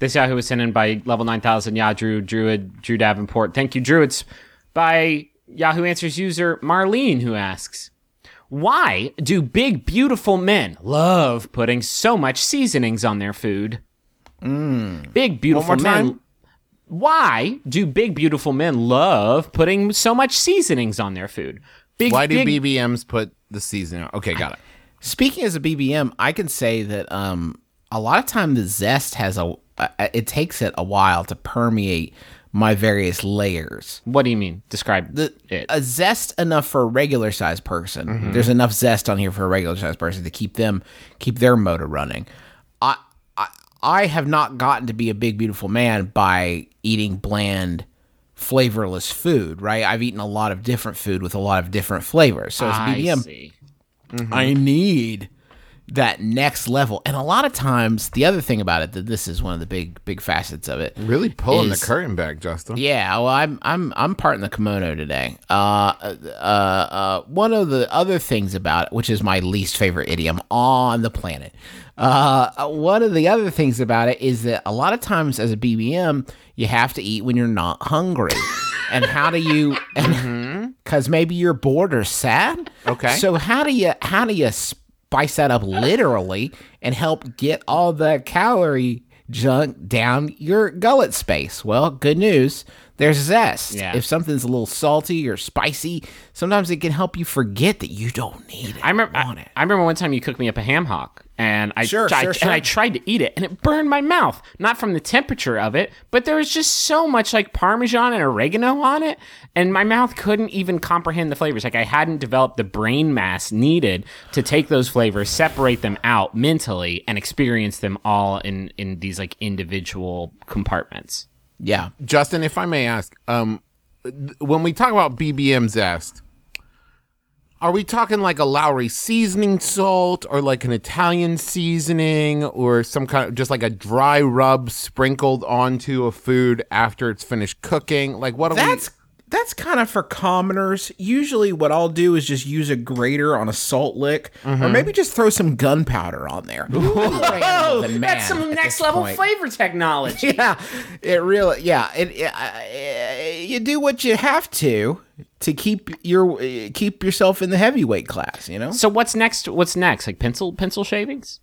This Yahoo was sent in by level 9000 Yadru Druid Drew Davenport. Thank you, Druids. By Yahoo Answers user Marlene who asks, "Why do big beautiful men love putting so much seasonings on their food?" Big beautiful One more men. time? Why do big beautiful men love putting so much seasonings on their food? Big, Why do big, BBMs put the seasoning? on? Okay, got it. Speaking as a BBM, I can say that um, a lot of time the zest has a. Uh, it takes it a while to permeate my various layers. What do you mean? Describe The, it. a zest enough for a regular sized person. There's enough zest on here for a regular sized person to keep them keep their motor running. I, I I have not gotten to be a big beautiful man by eating bland flavorless food, right? I've eaten a lot of different food with a lot of different flavors. So as a I BBM, see. I need that next level. And a lot of times, the other thing about it that this is one of the big big facets of it. Really pulling Is- the curtain back, Justin. Yeah, well, I'm I'm I'm parting the kimono today. Uh, uh, uh, one of the other things about it, which is my least favorite idiom on the planet. Uh, one of the other things about it is that a lot of times as a BBM, you have to eat when you're not hungry. and how do you? Because maybe you're bored or sad. Okay. So how do you how do you spice that up literally and help get all the calorie junk down your gullet space? Well, good news. There's zest. Yeah. If something's a little salty or spicy, sometimes it can help you forget that you don't need it. I remember. want I, it. I remember one time you cooked me up a ham hock, and I Sure, I- sure, and I tried to eat it, and it burned my mouth. Not from the temperature of it, but there was just so much like Parmesan and oregano on it, and my mouth couldn't even comprehend the flavors. Like I hadn't developed the brain mass needed to take those flavors, separate them out mentally, and experience them all in in these like individual compartments. Yeah. Justin, if I may ask, um, when we talk about BBM zest, are we talking like a Lawry seasoning salt or like an Italian seasoning or some kind of just like a dry rub sprinkled onto a food after it's finished cooking? Like what are That's that's kind of for commoners. Usually, what I'll do is just use a grater on a salt lick, or maybe just throw some gunpowder on there. Oh, that's some next level point. flavor technology. yeah, it really, yeah, it, it, uh, you do what you have to to keep your uh, keep yourself in the heavyweight class. You know. So what's next? What's next? Like pencil pencil shavings?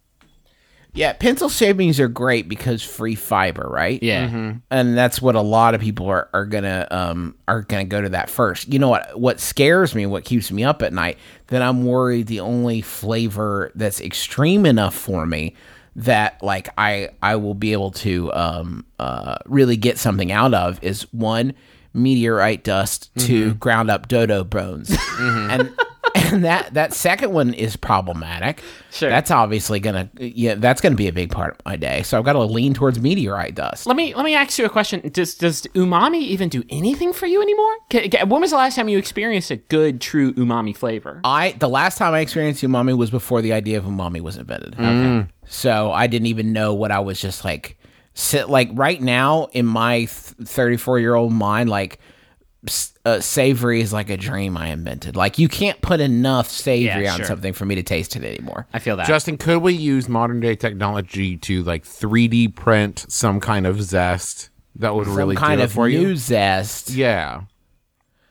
Yeah, pencil shavings are great because free fiber, right? Yeah. and that's what a lot of people are, are gonna um are gonna go to that first. You know what what scares me, what keeps me up at night, that I'm worried the only flavor that's extreme enough for me that like I I will be able to um uh really get something out of is one meteorite dust, two mm-hmm. ground up dodo bones, mm-hmm. and. And that that second one is problematic. Sure. That's obviously gonna yeah, that's gonna be a big part of my day. So I've got to lean towards meteorite dust. Let me let me ask you a question. Does does umami even do anything for you anymore? When was the last time you experienced a good, true umami flavor? I the last time I experienced umami was before the idea of umami was invented. Mm. Okay, So I didn't even know what I was just like sit like right now in my 34 year old mind like uh, savory is like a dream I invented. Like you can't put enough savory Yeah, on something for me to taste it anymore. I feel that. Justin, could we use modern day technology to like 3D print some kind of zest that would really kind do it of for new you? zest. Yeah.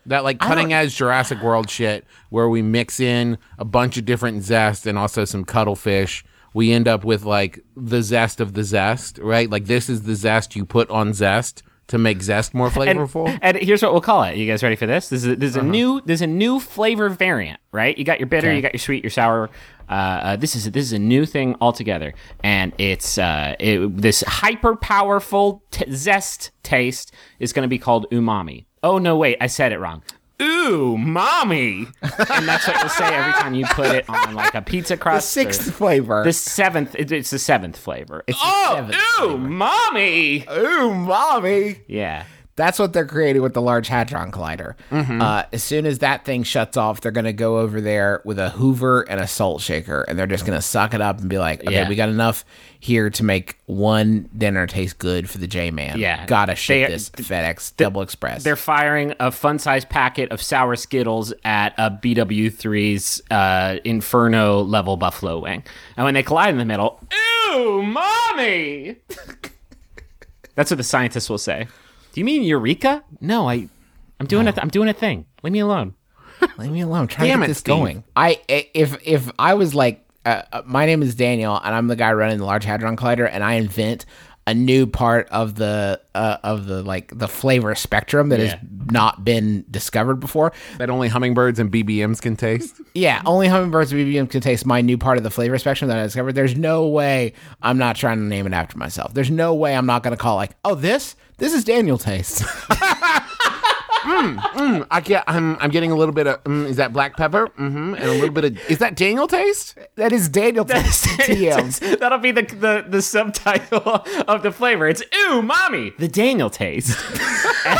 That like cutting edge Jurassic World shit where we mix in a bunch of different zest and also some cuttlefish. We end up with like the zest of the zest, right? Like this is the zest you put on zest to make zest more flavorful. and here's what we'll call it. You guys ready for this? This is this is a new this is a new flavor variant, right? You got your bitter, you got your sweet, your sour. Uh, uh, this is this is a new thing altogether, and it's uh, it, this hyper powerful t- zest taste is going to be called umami. Oh no, wait, I said it wrong. Ooh, mommy, and that's what you'll say every time you put it on like a pizza The crust. or- sixth flavor. the seventh, it- it's the seventh flavor. It's oh, the oh, seventh ooh, mommy. Ooh, mommy. Yeah. That's what they're creating with the Large Hadron Collider. Uh, as soon as that thing shuts off, they're going to go over there with a Hoover and a salt shaker, and they're just going to suck it up and be like, "Okay, Yeah. we got enough here to make one dinner taste good for the J Man. Yeah. gotta ship They- this FedEx Double Express. They're firing a fun sized packet of sour Skittles at a BW3's uh, Inferno level buffalo wing. And when they collide in the middle, ew, mommy! That's what the scientists will say. Do you mean eureka? No, I, I'm doing a, th- I'm doing a thing. Leave me alone. Leave me alone. I'm trying Damn to it, get this Steve. going. I i- if if I was like, uh, uh, my name is Daniel, and I'm the guy running the Large Hadron Collider, and I invent a new part of the uh, of the like the flavor spectrum that Yeah. has not been discovered before. That only hummingbirds and BBMs can taste. Yeah, only hummingbirds and BBMs can taste my new part of the flavor spectrum that I discovered. There's no way I'm not trying to name it after myself. There's no way I'm not going to call like, oh, this this is Daniel taste. I get. I'm. I'm getting a little bit of. Mm, is that black pepper? Mm-hmm. And a little bit of. Is that Daniel taste? that is Daniel taste. TM. That'll be the, the the subtitle of the flavor. It's ooh, mommy, the Daniel taste, and,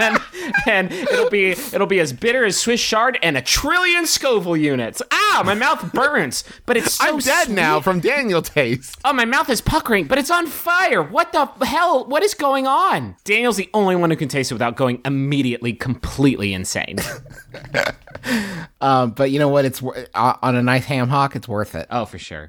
and it'll be it'll be as bitter as Swiss chard and a trillion Scoville units. Ah, my mouth burns, but it's so I'm dead sweet. now from Daniel taste. Oh, my mouth is puckering, but it's on fire. What the hell? What is going on? Daniel's the only one who can taste it without going immediately completely insane. Um, but you know what? It's uh, on a nice ham hock. It's worth it. oh, for sure.